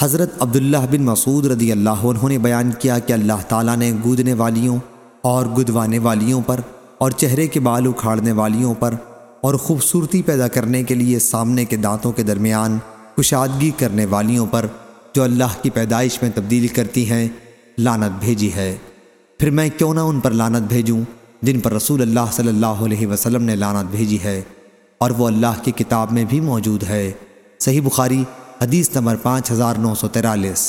حضرت عبداللہ بن مسعود رضی اللہ عنہ نے بیان کیا کہ اللہ تعالیٰ نے گودنے والیوں اور گدوانے والیوں پر اور چہرے کے بال اکھاڑنے والیوں پر اور خوبصورتی پیدا کرنے کے لیے سامنے کے دانتوں کے درمیان کشادگی کرنے والیوں پر جو اللہ کی پیدائش میں تبدیل کرتی ہیں لانت بھیجی ہے۔ پھر میں کیوں نہ ان پر لانت بھیجوں جن پر رسول اللہ صلی اللہ علیہ وسلم نے لانت بھیجی ہے اور وہ اللہ کی کتاب میں بھی موجود ہے۔ صحیح بخاری حدیث نمبر پانچ ہزار نو سو تیرالیس